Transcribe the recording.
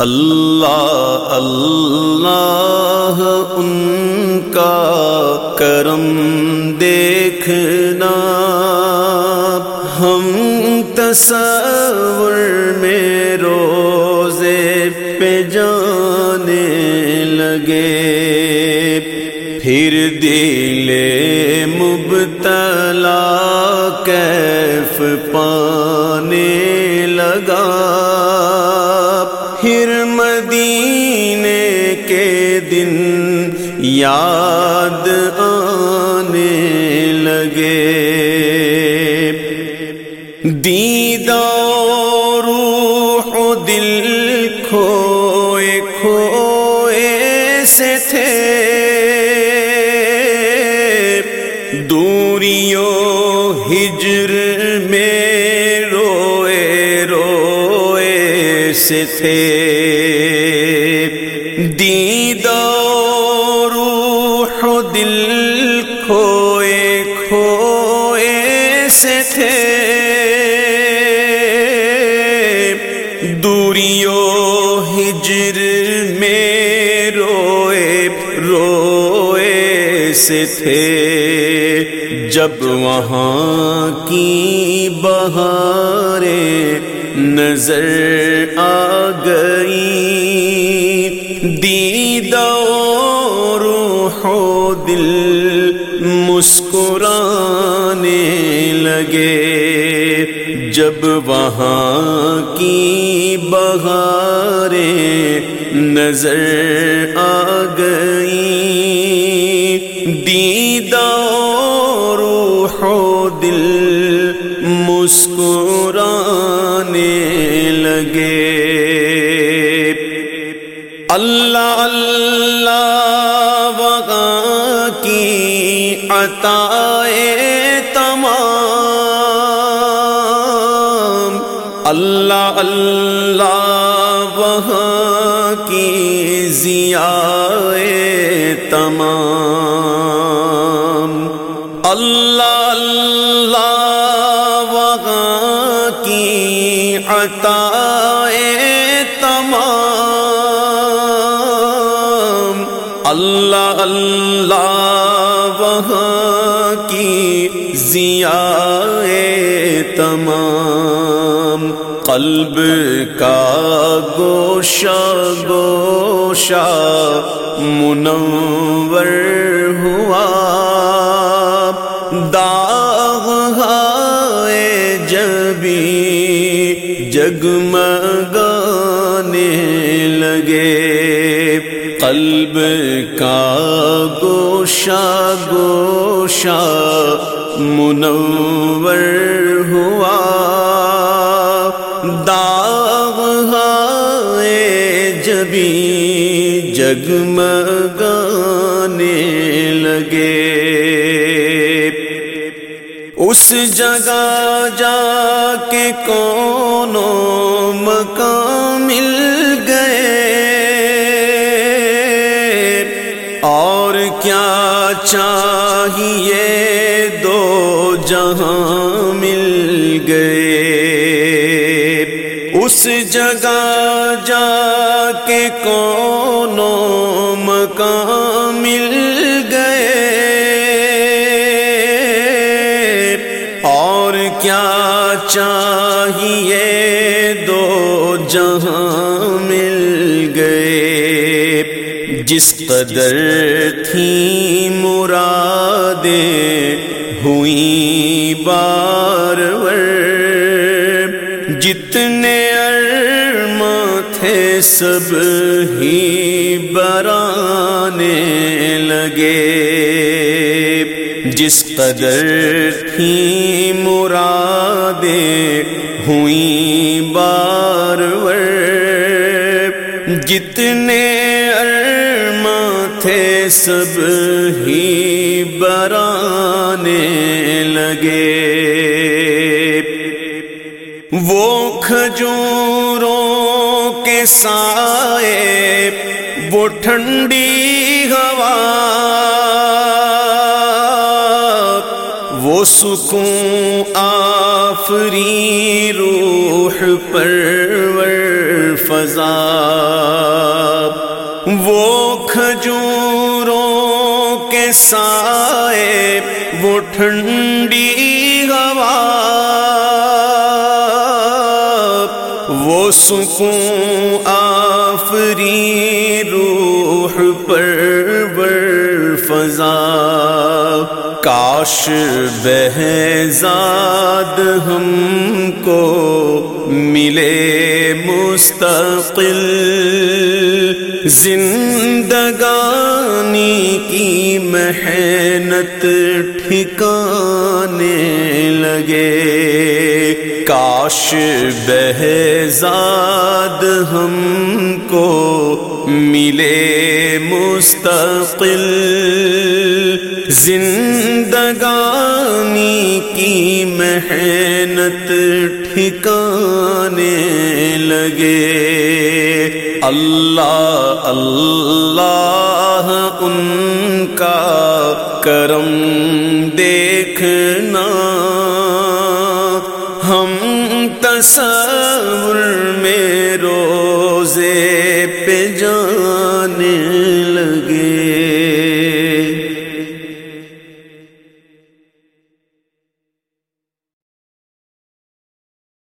اللہ اللہ ان کا کرم دیکھنا۔ ہم تصور میں روزے پہ جانے لگے۔ پھر دل مبتلا کیف پانے لگا۔ یاد آنے لگے۔ دیدہ روح و دل کھوئے کھوئے سے تھے۔ دوریوں ہجر میں روئے روئے سے تھے۔ روح دوریوں ہجر میں روئے روئے سے تھے۔ جب وہاں کی بہاریں نظر آ گئی روح و دل مسکرانے لگے۔ جب وہاں کی بہاریں نظر آ گئی روح و دل مسکرانے لگے۔ اللہ اللہ وغا کی عطائے اللہ اللہ وہاں کی ضیائے تمام اللہ اللہ وغا کی عطائے تمام اللہ اللہ کی ضیائے تمام قلب کا گوشہ گوشہ منور ہوا۔ داغ ہائے جبی جگمگانے لگے۔ قلب کا گوشہ گوشہ منور ہوا۔ داغ ہائے جبی جگمگانے لگے۔ اس جگہ جا کے کونوں مکان مل چاہیے دو جہاں مل گئے۔ اس جگہ جا کے کونوں مکان مل گئے۔ اور کیا چاہیے جس قدر تھی مرادیں ہوئی بار جتنے ارماں تھے سب ہی برانے لگے۔ جس قدر تھی مرادیں ہوئی بار، جتنے سب ہی برانے لگے۔ وہ کھجوروں کے سائے، وہ ٹھنڈی ہوا۔ وہ سکون آفری روح پرور فضا۔ کھجوروں کے سائے، وہ ٹھنڈی ہوا، وہ سکون آفری روح پر فضا کاش بہزاد ہم کو ملے مستقل زندگانی کی محنت ٹھکانے لگے۔ کاش بہزاد ہم کو ملے مستقل۔ زندگانی کی محنت ٹھکانے لگے۔ اللہ اللہ ان کا کرم دیکھنا۔ ہم تصور میں روزے پہ جانے۔